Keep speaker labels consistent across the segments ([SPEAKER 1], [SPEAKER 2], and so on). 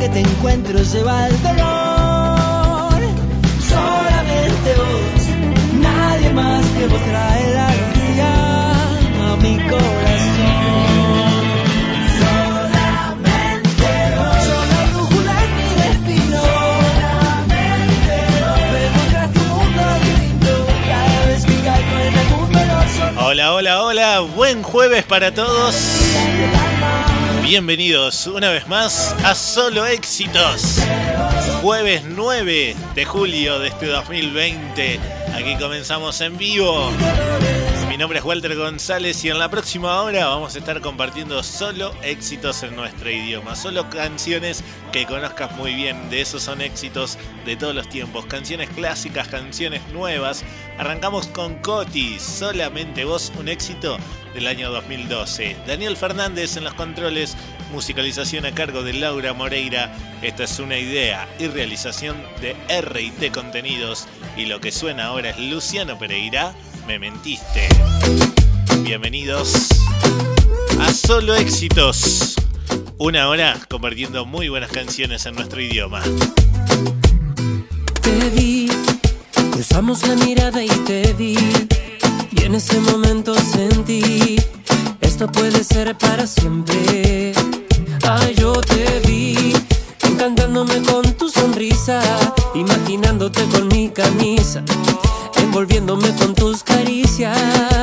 [SPEAKER 1] Que te encuentro se va el dolor. Solamente vos, nadie más que vos trae la a mi corazón.
[SPEAKER 2] Hola, hola, hola, buen jueves para todos. Bienvenidos una vez más a Solo Éxitos. Jueves 9 de julio de este 2020. Aquí comenzamos en vivo. Mi nombre es Walter González y en la próxima hora vamos a estar compartiendo solo éxitos en nuestro idioma. Solo canciones que conozcas muy bien. De esos son éxitos de todos los tiempos. Canciones clásicas, canciones nuevas. Arrancamos con Coti, solamente vos, un éxito del año 2012. Daniel Fernández en los controles, musicalización a cargo de Laura Moreira. Esta es una idea y realización de RT Contenidos. Y lo que suena ahora es Luciano Pereira, me mentiste. Bienvenidos a Solo Éxitos. Una hora compartiendo muy buenas canciones en nuestro idioma.
[SPEAKER 3] Te vi, cruzamos la mirada y te vi. Y en ese momento sentí, esto puede ser para siempre. Ay, yo te vi, encantándome con tu sonrisa, imaginándote con mi camisa, envolviéndome con tus caricias.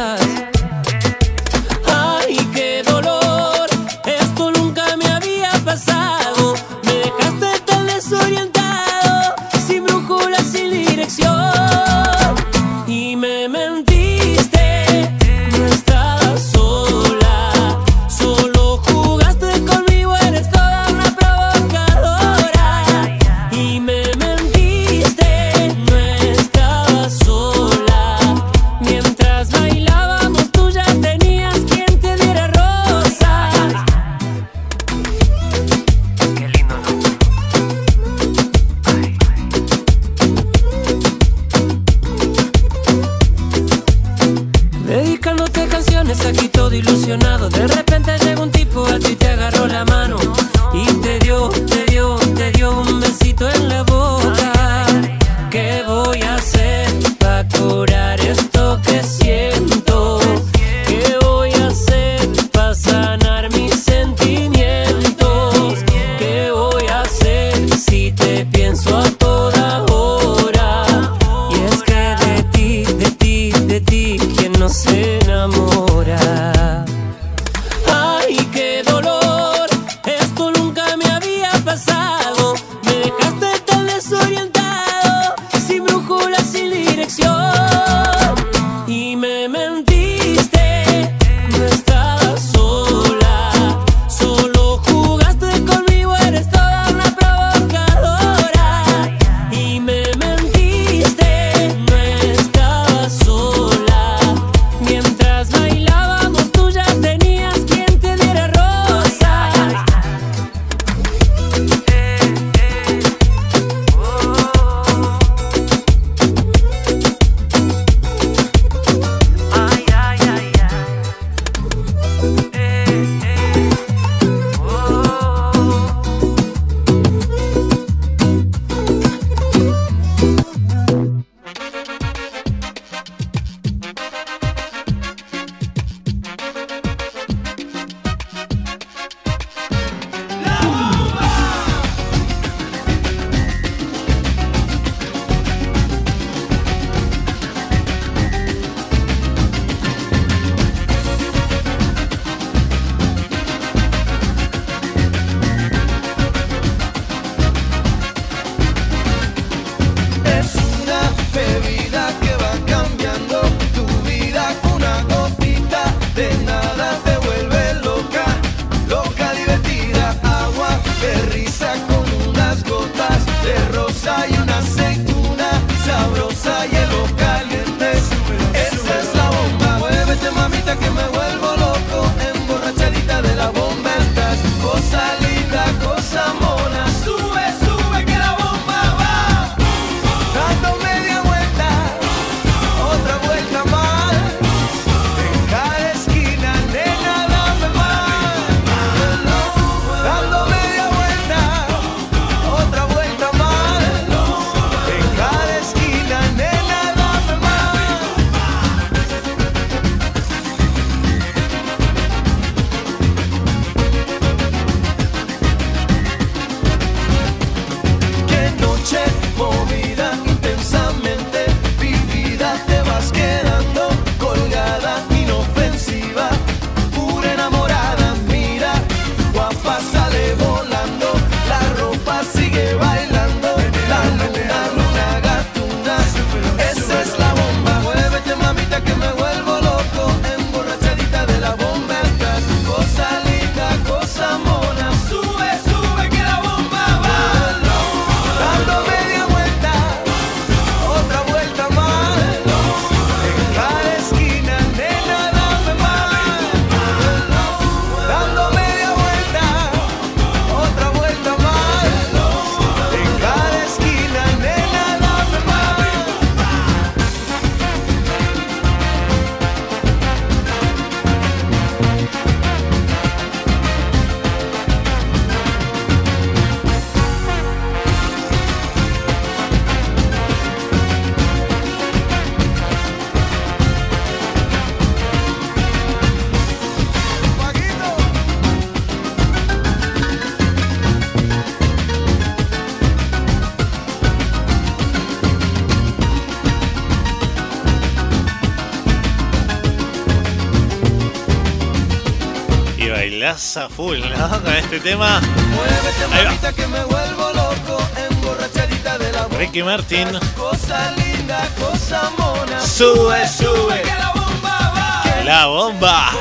[SPEAKER 2] Llegás a full, ¿no? Con este tema.
[SPEAKER 4] Muévete, que me vuelvo loco, emborrachadita de la
[SPEAKER 2] Ricky Martin.
[SPEAKER 4] Cosa linda, cosa mona.
[SPEAKER 2] Sube, sube.
[SPEAKER 4] Que la bomba va.
[SPEAKER 2] La bomba.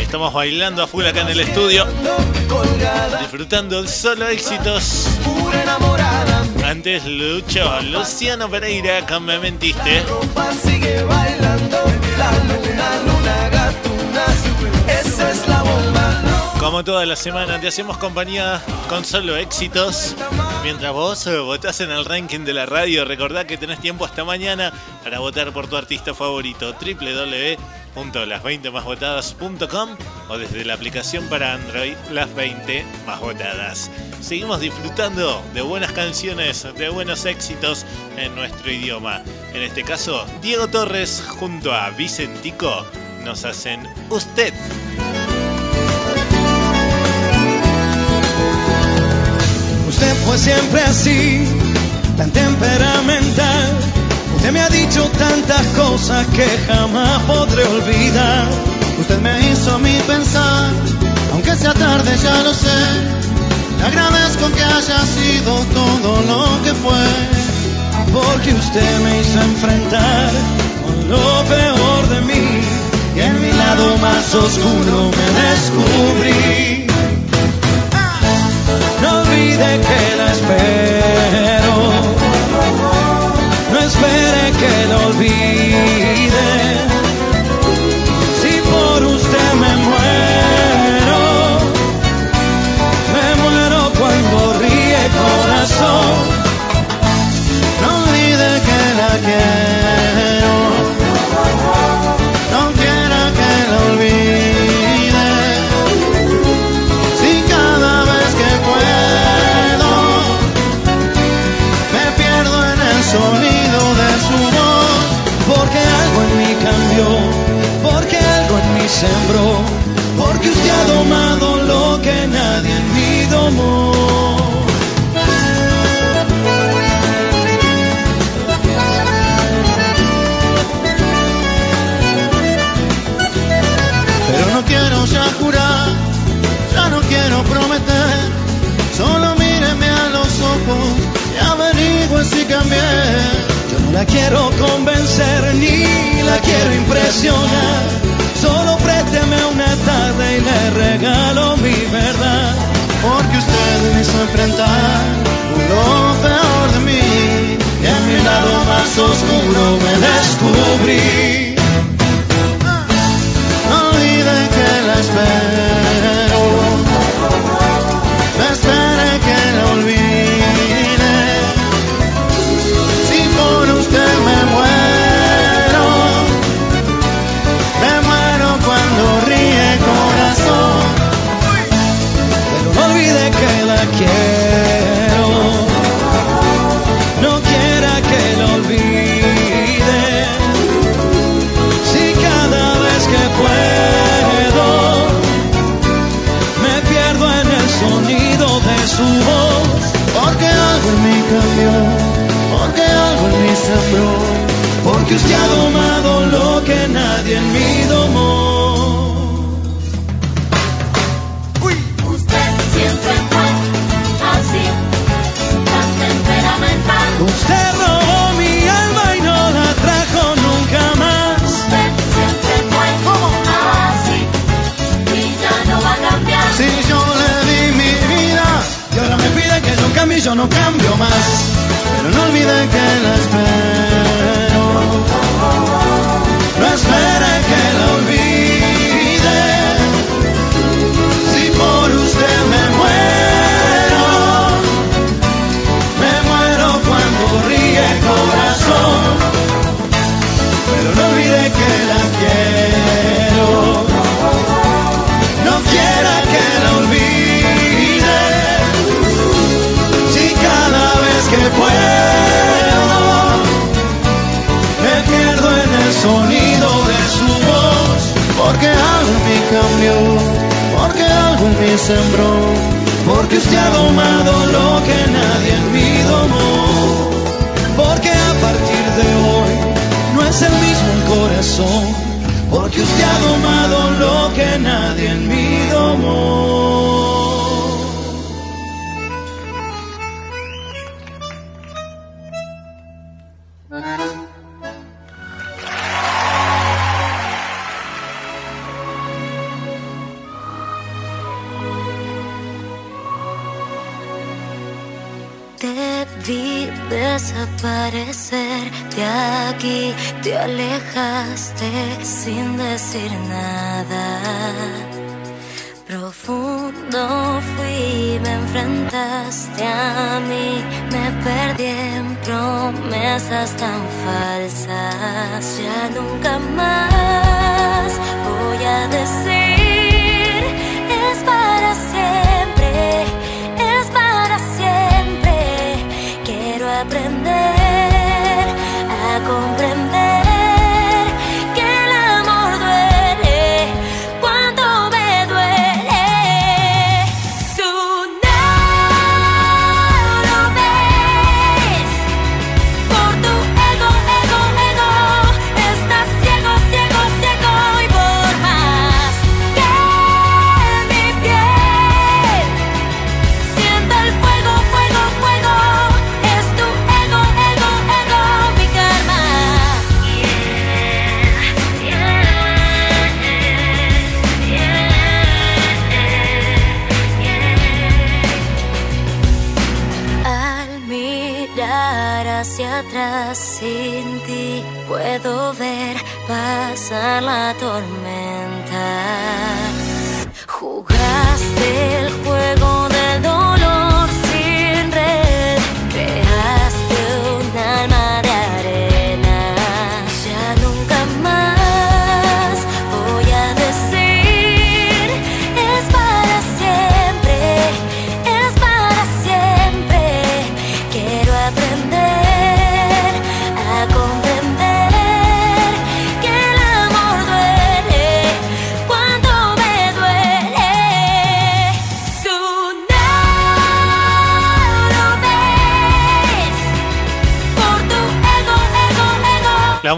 [SPEAKER 2] Estamos bailando a full acá en el estudio. Disfrutando solo éxitos.
[SPEAKER 4] pura enamorada.
[SPEAKER 2] Antes Lucho, Luciano Pereira, con Me Mentiste.
[SPEAKER 4] Ropa sigue bailando. La luna,
[SPEAKER 2] Como toda la semana, te hacemos compañía con solo éxitos. Mientras vos eh, votás en el ranking de la radio, recordá que tenés tiempo hasta mañana para votar por tu artista favorito. www.las20másvotadas.com o desde la aplicación para Android Las 20 Más Votadas. Seguimos disfrutando de buenas canciones, de buenos éxitos en nuestro idioma. En este caso, Diego Torres junto a Vicentico nos hacen Usted.
[SPEAKER 4] Usted fue siempre así, tan temperamental. Usted me ha dicho tantas cosas que jamás podré olvidar. Usted me hizo a mí pensar, aunque sea tarde ya lo sé. Le agradezco que haya sido todo lo que fue, porque usted me hizo enfrentar con lo peor de mí. Y en mi lado más oscuro me descubrí. Porque usted ha domado lo que nadie en mí domó. Pero no quiero ya jurar, ya no quiero prometer, solo míreme a los ojos y averigüe si cambié. Yo no la quiero convencer ni la quiero impresionar, solo présteme una tarde y le regalo mi verdad, porque usted me hizo enfrentar lo peor de mí y en mi lado más oscuro me descubrí. Porque usted ha domado lo que nadie en mí domó, porque a partir de hoy no es el mismo corazón porque usted ha domado lo que nadie en mí domó.
[SPEAKER 5] Nada. Profundo fui, me enfrentaste a mí, me perdí en promesas tan falsas. Ya nunca más voy a decir,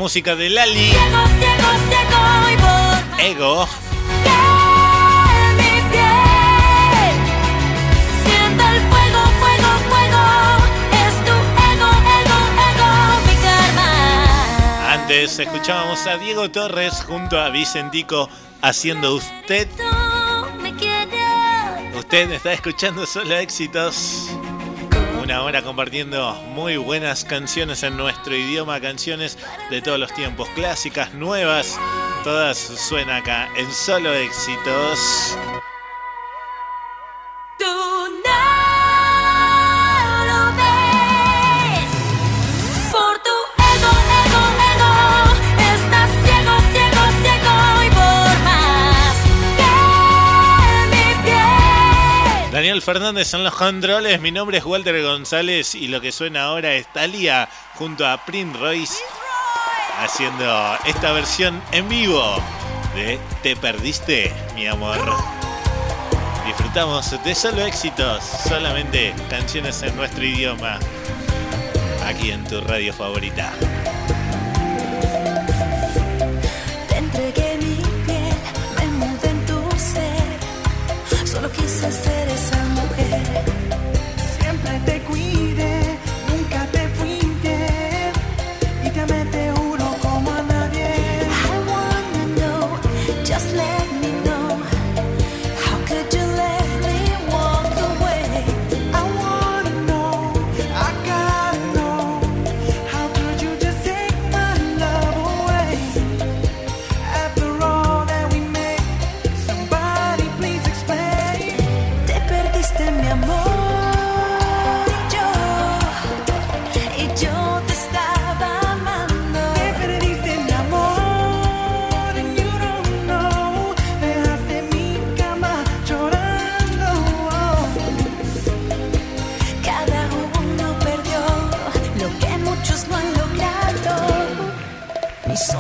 [SPEAKER 2] música de Lali,
[SPEAKER 5] Ciego, ciego, ciego y
[SPEAKER 2] Ego.
[SPEAKER 5] que mi piel sienta el fuego, fuego, fuego. Es tu ego, ego, ego, mi karma.
[SPEAKER 2] Antes escuchábamos a Diego Torres junto a Vicentico haciendo usted. Usted está escuchando solo éxitos. Una hora compartiendo muy buenas canciones en nuestro idioma, canciones de todos los tiempos, clásicas, nuevas, todas suenan acá en solo éxitos. Fernández en los controles, mi nombre es Walter González y lo que suena ahora es Talia junto a Prince Royce haciendo esta versión en vivo de Te perdiste, mi amor. Disfrutamos de solo éxitos, solamente canciones en nuestro idioma, aquí en tu radio favorita.
[SPEAKER 5] Quise ser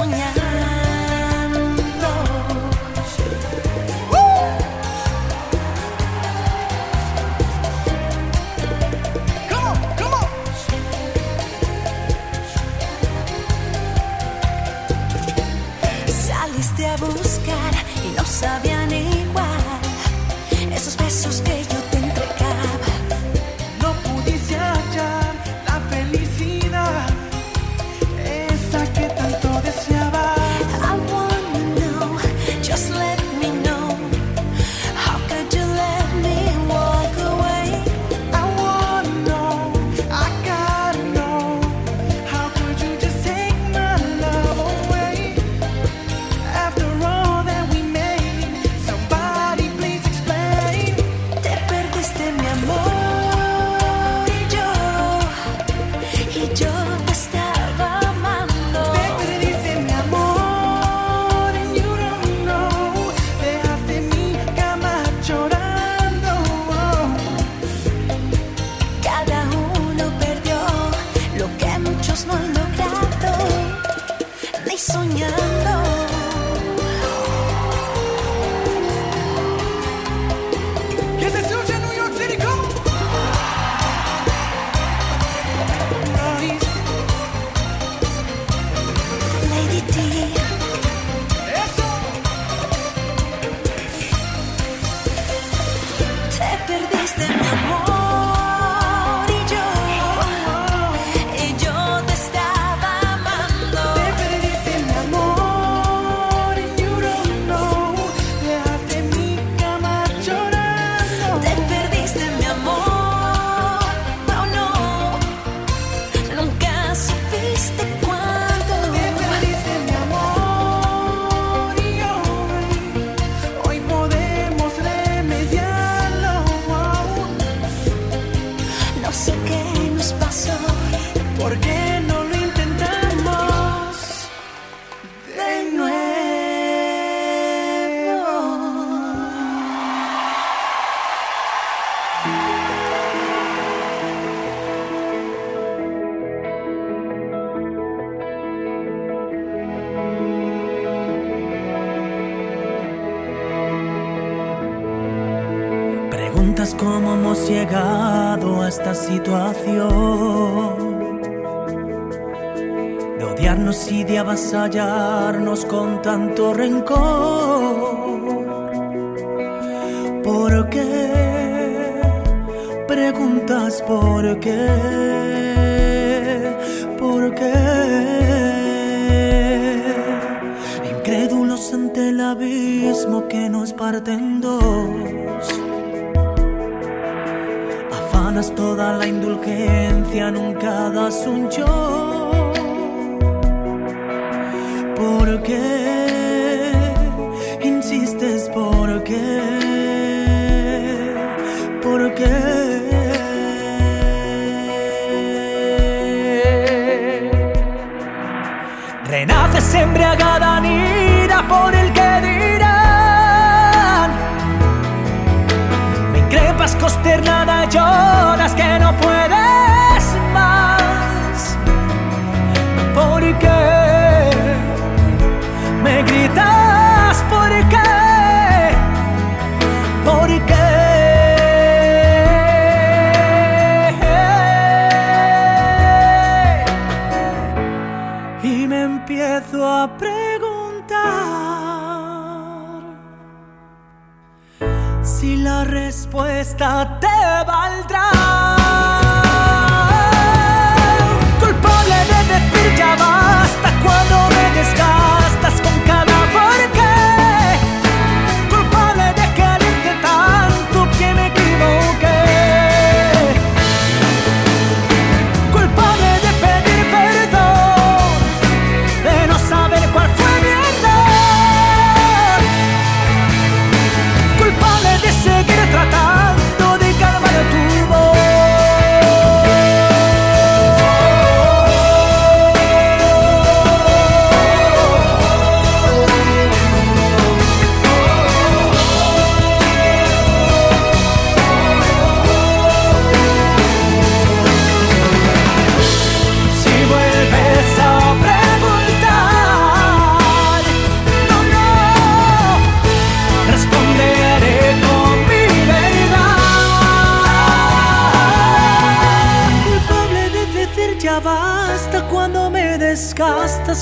[SPEAKER 5] Ni
[SPEAKER 6] indulgencia, nunca das un yo. Respuesta te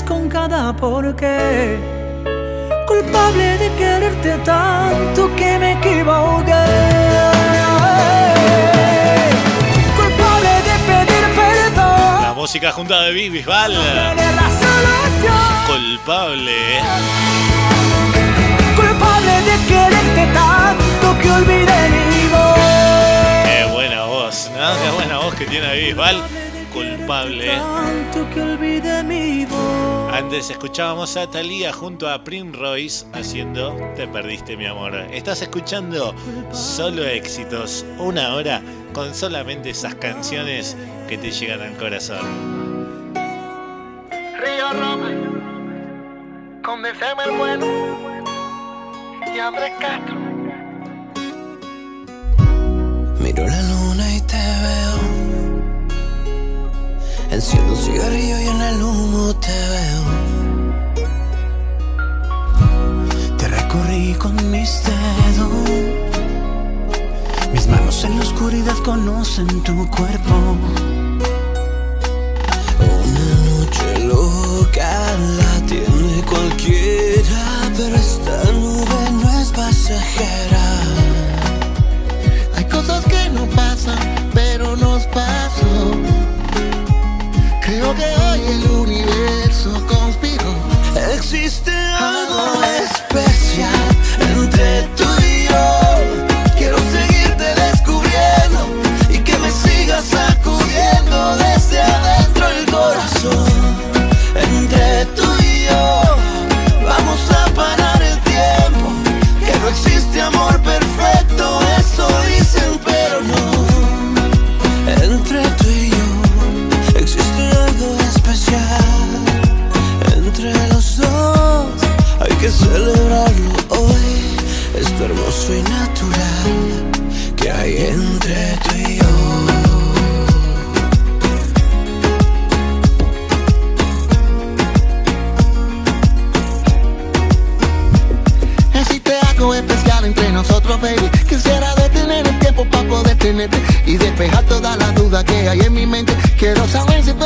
[SPEAKER 6] con cada porqué. culpable de quererte tanto que me equivoqué. Culpable de pedir perdón.
[SPEAKER 2] La música junta de Big Bisbal. Culpable.
[SPEAKER 6] Culpable de quererte tanto que olvidé mi voz.
[SPEAKER 2] Qué buena voz, ¿no? Qué buena voz que tiene Bisbal. Culpable.
[SPEAKER 6] Tanto que olvidé.
[SPEAKER 2] Antes escuchábamos a Thalía junto a Prim Royce haciendo Te perdiste mi amor. Estás escuchando solo éxitos, una hora con solamente esas canciones que te llegan al corazón.
[SPEAKER 7] Río Roma, convenceme el bueno y Andrés Castro.
[SPEAKER 8] Enciendo un cigarrillo y en el humo te veo. Te recorrí con mis dedos. Mis manos en la oscuridad conocen tu cuerpo. Una noche loca la tiene cualquiera, pero esta nube no es pasajera.
[SPEAKER 7] Hay cosas que no pasan, pero pasó. Creo que hoy el universo conspiró.
[SPEAKER 8] Existe algo especial que hay
[SPEAKER 7] en mi mente. Quiero saber si
[SPEAKER 8] tú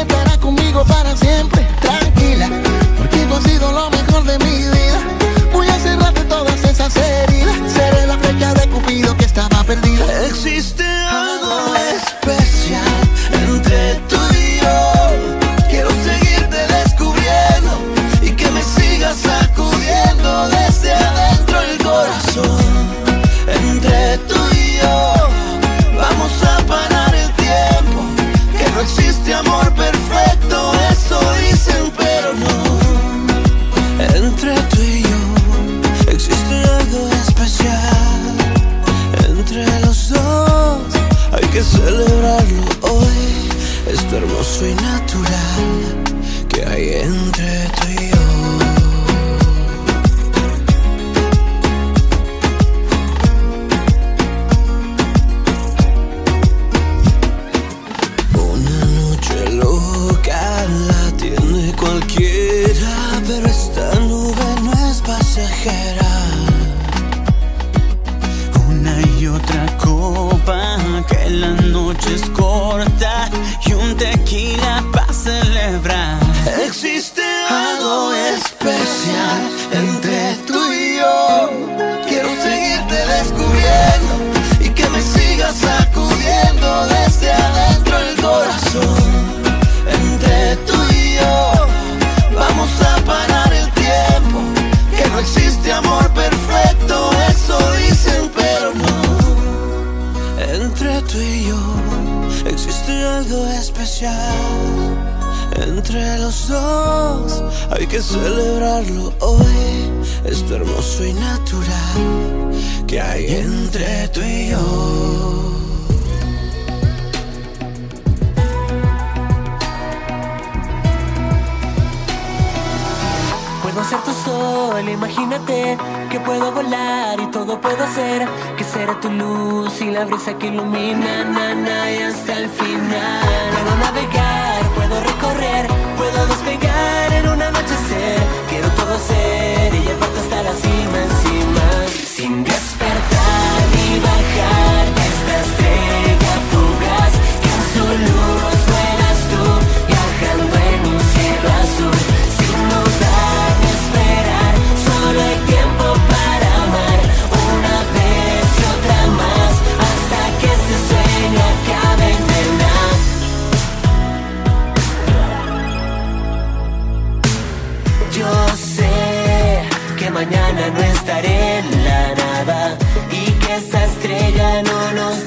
[SPEAKER 9] imagínate que puedo volar y todo puedo hacer. Que será tu luz y la brisa que ilumina, na, y hasta el final. Puedo navegar, puedo recorrer, puedo despegar en un anochecer. Quiero todo ser y llevarte hasta la cima encima. Sin despertar en la nada y que esa estrella no nos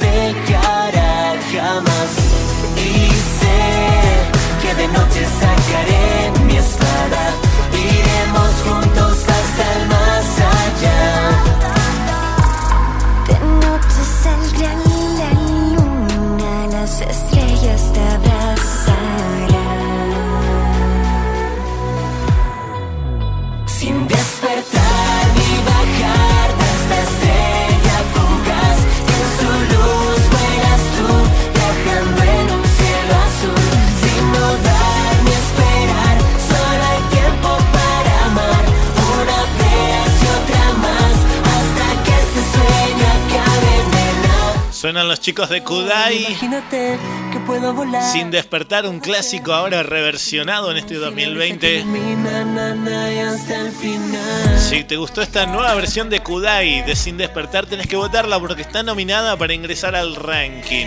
[SPEAKER 2] Suenan los chicos de Kudai.
[SPEAKER 9] imagínate que puedo volar
[SPEAKER 2] Sin despertar, un clásico ahora reversionado en este 2020.
[SPEAKER 9] Termina, nana, y hasta el final
[SPEAKER 2] Si te gustó esta nueva versión de Kudai de Sin despertar, tenés que votarla porque está nominada para ingresar al ranking.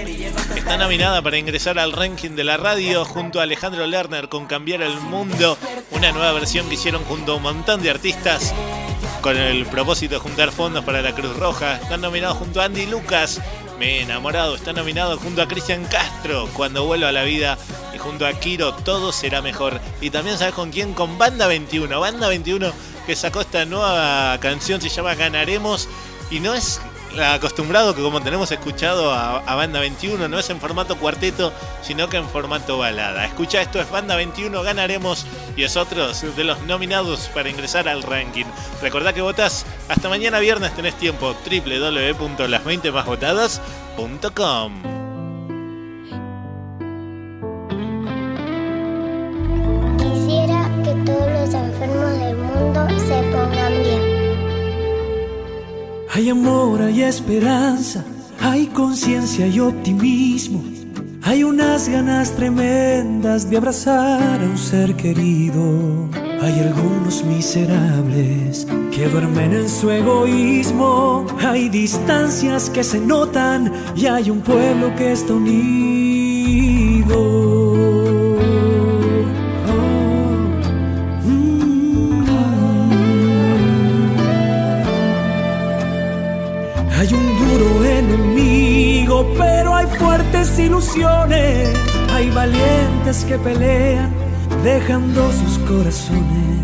[SPEAKER 2] Está nominada para ingresar al ranking de la radio junto a Alejandro Lerner con Cambiar el Mundo, una nueva versión que hicieron junto a un montón de artistas con el propósito de juntar fondos para la Cruz Roja. Están nominados junto a Andy Lucas, Me enamorado. Está nominado junto a Cristian Castro, Cuando vuelva a la vida. Y junto a Kiro, Todo será mejor. Y también sabes con quién, con Banda 21. Banda 21 que sacó esta nueva canción, se llama Ganaremos. Y no es acostumbrado que como tenemos escuchado a, Banda 21, no es en formato cuarteto, sino que en formato balada. Escucha esto, es Banda 21, ganaremos y es otro de los nominados para ingresar al ranking. Recordá que votas hasta mañana viernes, tenés tiempo, www.las20másvotadas.com.
[SPEAKER 10] Quisiera que todos los enfermos del mundo se pongan.
[SPEAKER 6] Hay amor, hay esperanza, hay conciencia y optimismo. Hay unas ganas tremendas de abrazar a un ser querido. Hay algunos miserables que duermen en su egoísmo. Hay distancias que se notan y hay un pueblo que está unido. Hay valientes que pelean, dejando sus corazones.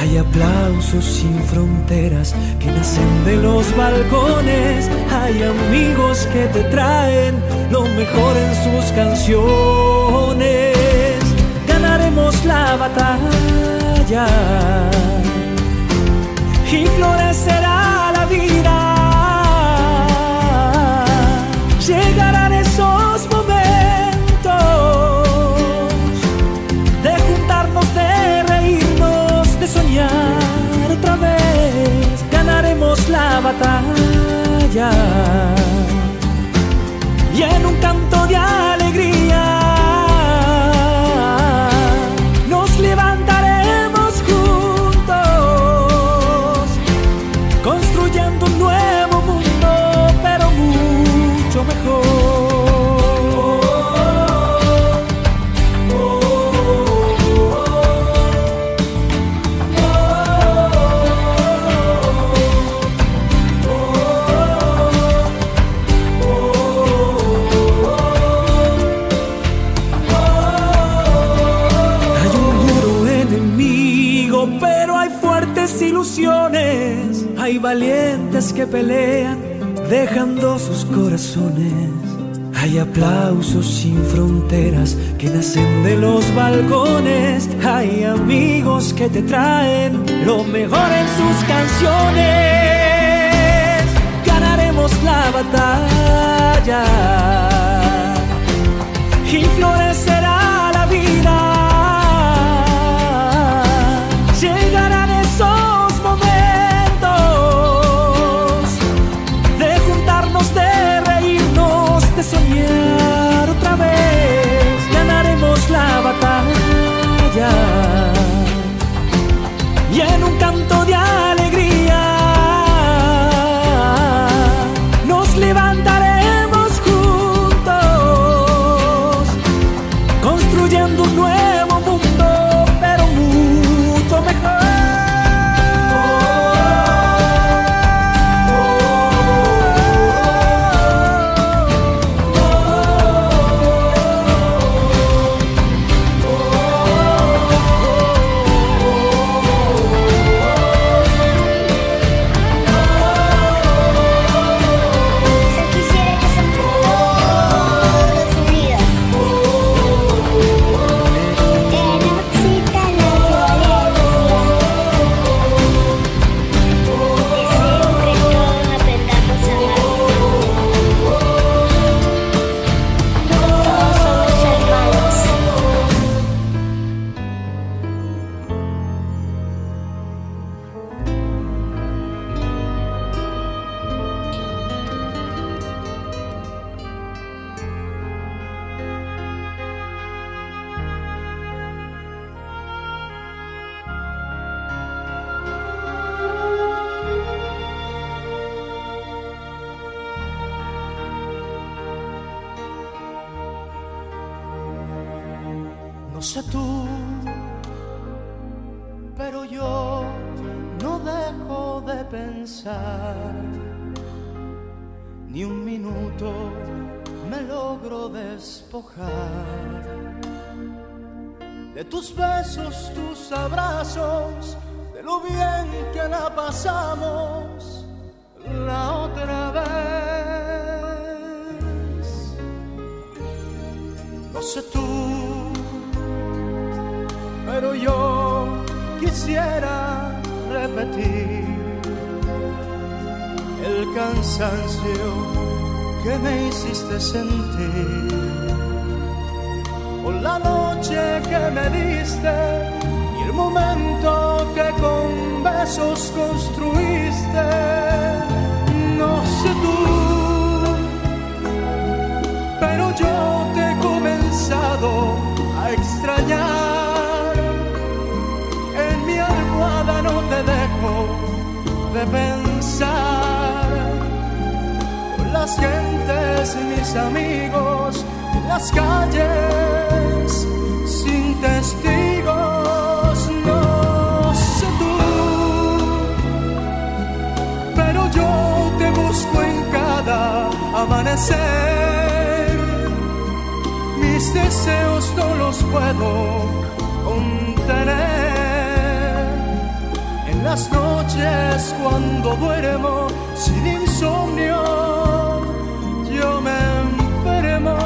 [SPEAKER 6] Hay aplausos sin fronteras que nacen de los balcones. Hay amigos que te traen lo mejor en sus canciones. Ganaremos la batalla y florecerá la vida. Batalla. Y en un canto de pelean, dejando sus corazones. Hay aplausos sin fronteras que nacen de los balcones. Hay amigos que te traen lo mejor en sus canciones. Ganaremos la batalla y florecerá la vida.
[SPEAKER 11] Sé tú, pero yo no dejo de pensar. Ni un minuto me logro despojar de tus besos, tus abrazos, de lo bien que la pasamos la otra vez. No sé tú, pero yo quisiera repetir el cansancio que me hiciste sentir por la noche que me diste y el momento que con besos construiste. No sé tú, pero yo te he comenzado a extrañar. De pensar. Con las gentes mis amigos en las calles sin testigos. No sé tú, pero yo te busco en cada amanecer. Mis deseos no los puedo contener. Las noches cuando duermo sin insomnio, yo me enfermo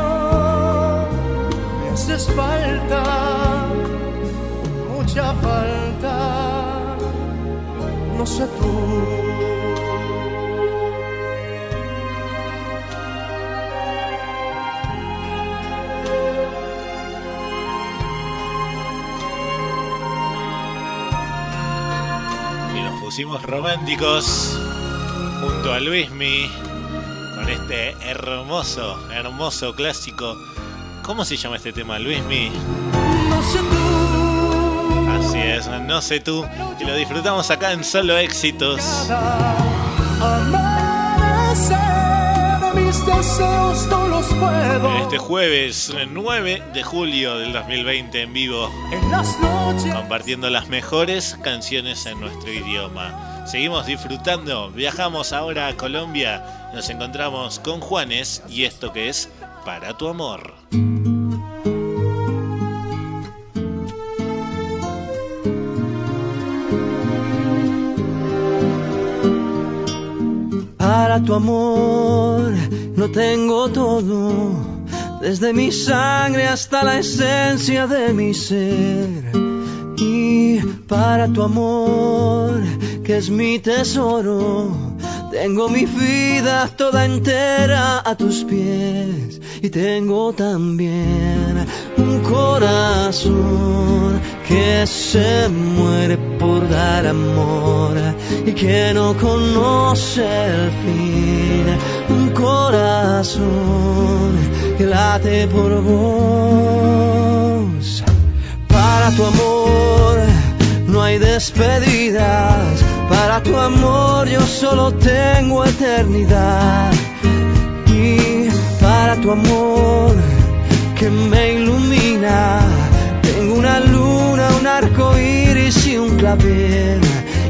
[SPEAKER 11] me haces falta, mucha falta, no sé tú.
[SPEAKER 2] Pusimos románticos junto a Luismi con este hermoso, hermoso clásico. ¿Cómo se llama este tema, Luismi?
[SPEAKER 11] No sé tú,
[SPEAKER 2] Así es, no sé tú. Y lo disfrutamos acá en Solo Éxitos.
[SPEAKER 11] Mis deseos no los puedo.
[SPEAKER 2] En este jueves 9 de julio del 2020 en vivo,
[SPEAKER 11] En las noches
[SPEAKER 2] compartiendo las mejores canciones en nuestro idioma. Seguimos disfrutando, viajamos ahora a Colombia, nos encontramos con Juanes y esto que es Para tu amor.
[SPEAKER 12] Para tu amor no tengo todo, desde mi sangre hasta la esencia de mi ser. Y para tu amor, que es mi tesoro, tengo mi vida toda entera a tus pies. Y tengo también un corazón que se muere por dar amor y que no conoce el fin. Un corazón que late por vos. Para tu amor no hay despedidas. Para tu amor yo solo tengo eternidad. Y para tu amor que me ilumina, tengo una luna, un arco iris y un clavel.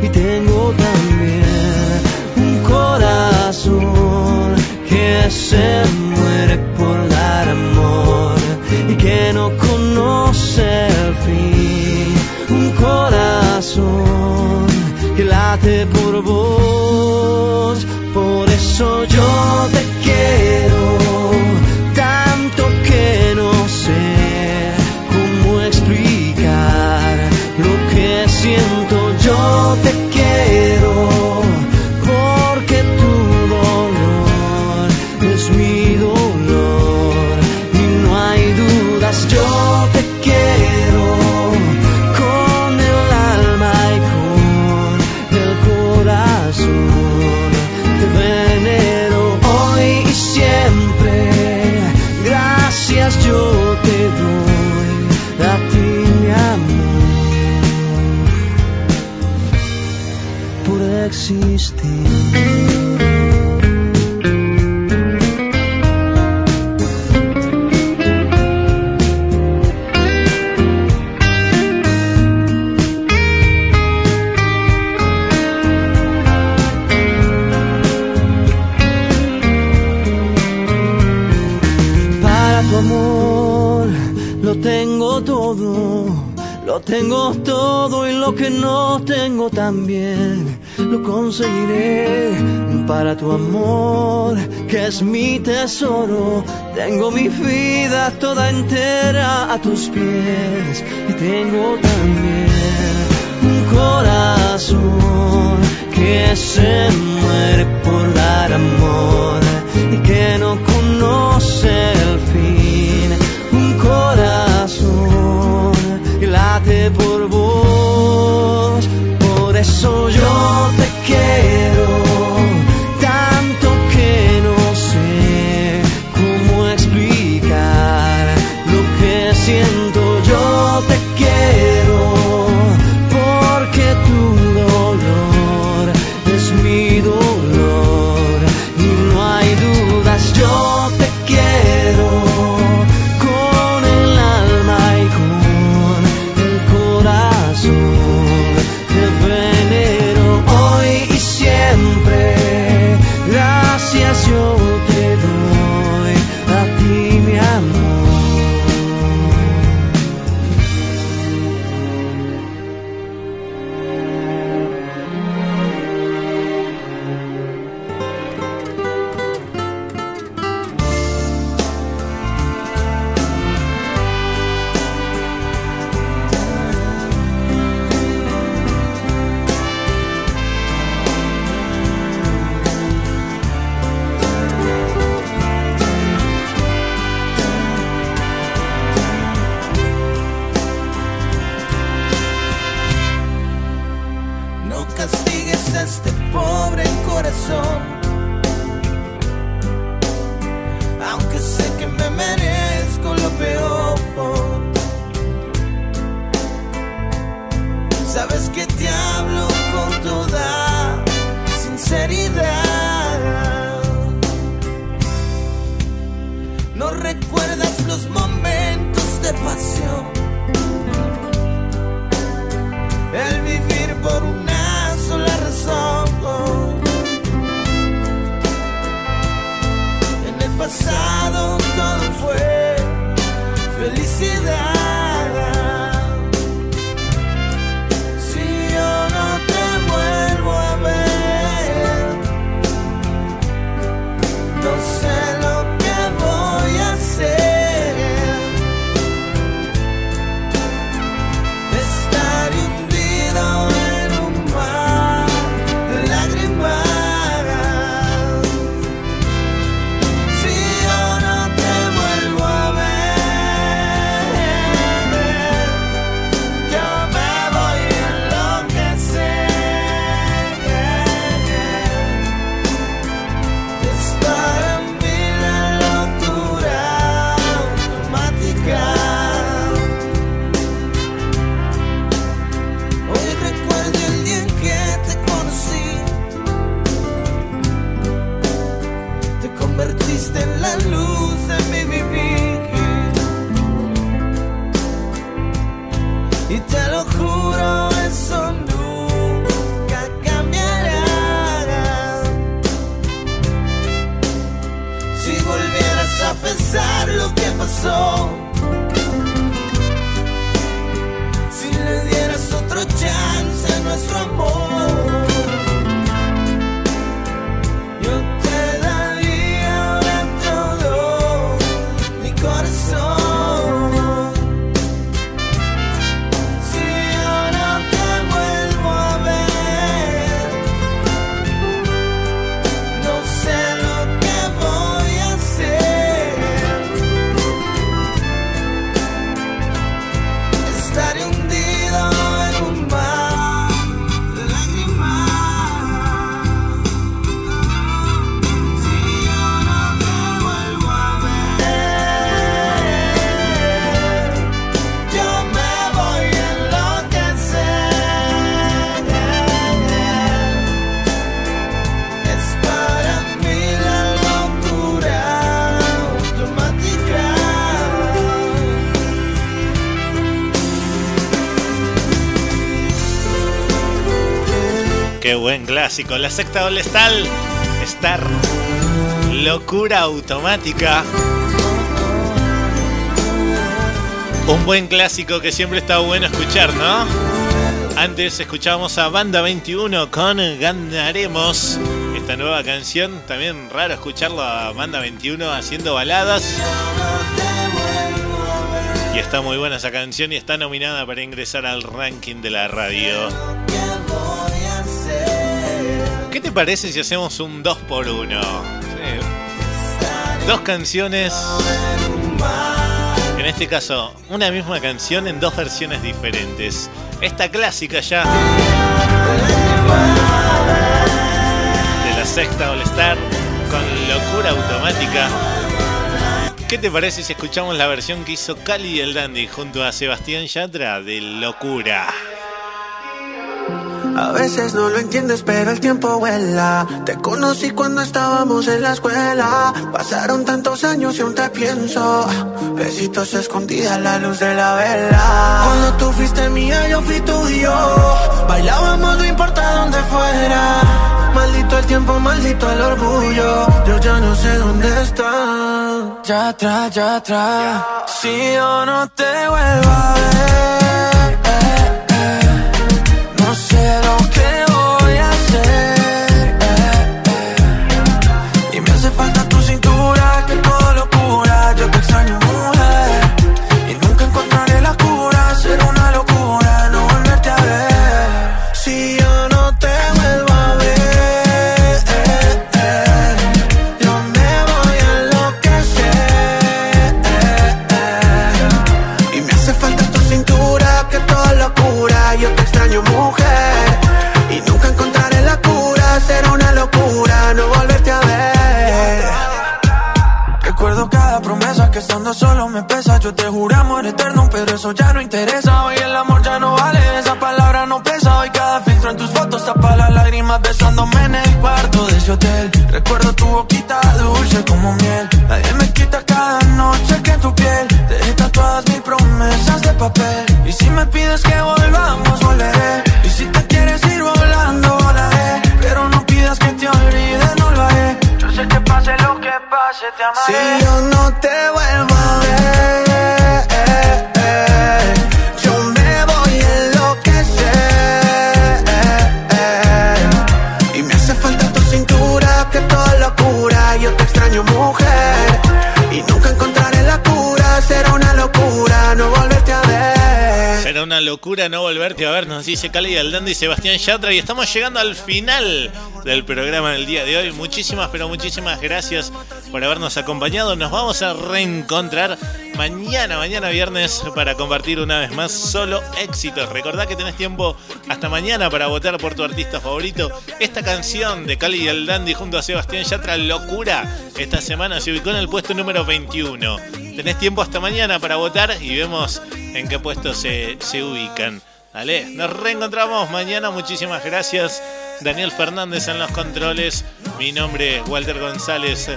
[SPEAKER 12] Y tengo también un corazón que se muere por dar amor y que no conoce el fin. Un corazón que late por vos. Por eso yo tesoro, tengo mi vida toda entera a tus pies y tengo
[SPEAKER 13] pasado.
[SPEAKER 2] clásico, la secta dolestal, Star, locura automática. Un buen clásico que siempre está bueno escuchar, ¿no? Antes escuchábamos a Banda 21 con Ganaremos, esta nueva canción. También raro escucharlo a Banda 21 haciendo baladas. Y está muy buena esa canción y está nominada para ingresar al ranking de la radio. ¿Qué te parece si hacemos un 2 por 1 Dos canciones. En este caso, una misma canción en dos versiones diferentes. Esta clásica ya. De la sexta All Star con locura automática. ¿Qué te parece si escuchamos la versión que hizo Cali y el Dandy junto a Sebastián Yatra de Locura?
[SPEAKER 14] A veces no lo entiendes, pero el tiempo vuela. Te conocí cuando estábamos en la escuela. Pasaron tantos años y aún te pienso. Besitos escondidas a la luz de la vela. Cuando tú fuiste mía, yo fui tuyo. Bailábamos, no importa dónde fuera. Maldito el tiempo, maldito el orgullo. Yo ya no sé dónde está. Ya atrás, ya atrás. Si yo no te vuelvo a ver. Solo me pesa. Yo te juro amor eterno, pero eso ya no interesa. Hoy el amor ya no vale, esa palabra no pesa. Hoy cada filtro en tus fotos tapa las lágrimas besándome en el cuarto de ese hotel. Recuerdo tu boquita dulce como miel. Nadie me quita cada noche que en tu piel te dejé tatuadas mil promesas de papel. Y si me pides que volvamos, volveré. Y si te quieres ir volando, volaré. Pero no pidas que te olvide, no lo haré. Yo sé que pase lo que pase, te amaré. No volverte a ver,
[SPEAKER 2] nos dice Cali Aldandi y Sebastián Yatra. Y estamos llegando al final del programa del día de hoy. Muchísimas, pero muchísimas gracias por habernos acompañado. Nos vamos a reencontrar mañana, mañana viernes, para compartir una vez más solo éxitos. Recordá que tenés tiempo hasta mañana para votar por tu artista favorito. Esta canción de Cali y el Dandy junto a Sebastián Yatra, Locura, esta semana se ubicó en el puesto número 21. Tenés tiempo hasta mañana para votar y vemos en qué puesto se, se ubican. Dale, nos reencontramos mañana. Muchísimas gracias. Daniel Fernández en los controles. Mi nombre es Walter González.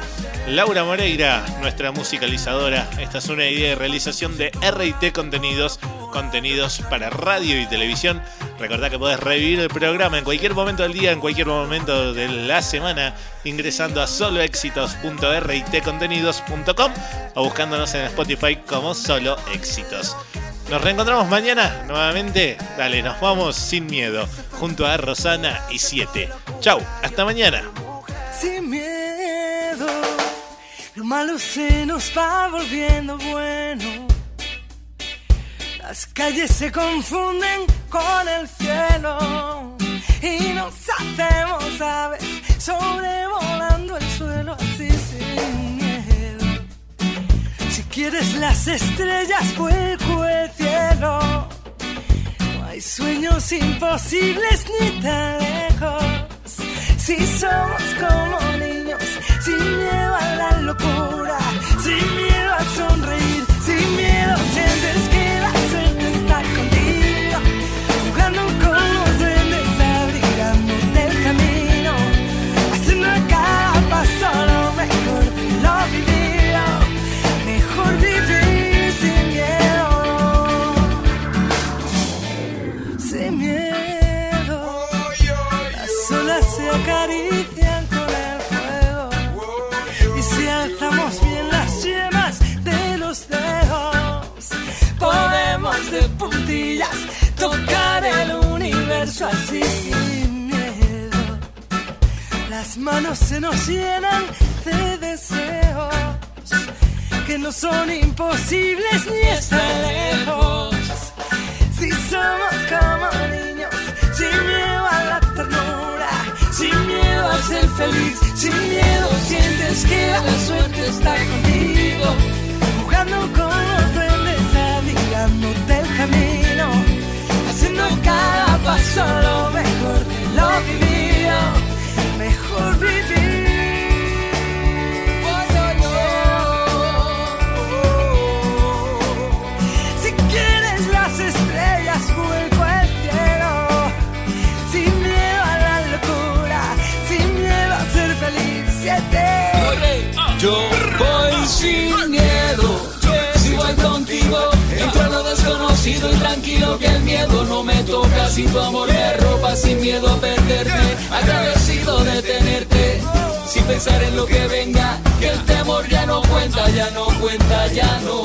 [SPEAKER 2] Laura Moreira, nuestra musicalizadora. Esta es una idea de realización de RT Contenidos, contenidos para radio y televisión. Recordá que podés revivir el programa en cualquier momento del día, en cualquier momento de la semana, ingresando a soloéxitos.ritcontenidos.com o buscándonos en Spotify como Solo Éxitos. Nos reencontramos mañana nuevamente. Dale, nos vamos sin miedo, junto a Rosana y 7. Chau, hasta mañana.
[SPEAKER 15] sin miedo. Lo malo se nos va volviendo bueno. Las calles se confunden con el cielo y nos hacemos aves sobrevolando quieres las estrellas, vuelco el cielo. No hay sueños imposibles ni tan lejos. Si somos como niños, sin miedo la locura, puntillas, tocar el universo así sin miedo. Las manos se nos llenan de deseos que no son imposibles ni están lejos. Si somos como niños, sin miedo a la ternura, sin miedo a ser feliz, sin miedo sientes que la suerte está contigo, jugando con los duendes, abrigándote camino, haciendo cada paso lo mejor de lo vivido, mejor vivir.
[SPEAKER 16] Tranquilo que el miedo no me toca. Si tu amor me ropa sin miedo a perderte, agradecido de tenerte, sin pensar en lo que venga, que el temor ya no cuenta, ya no cuenta, ya no.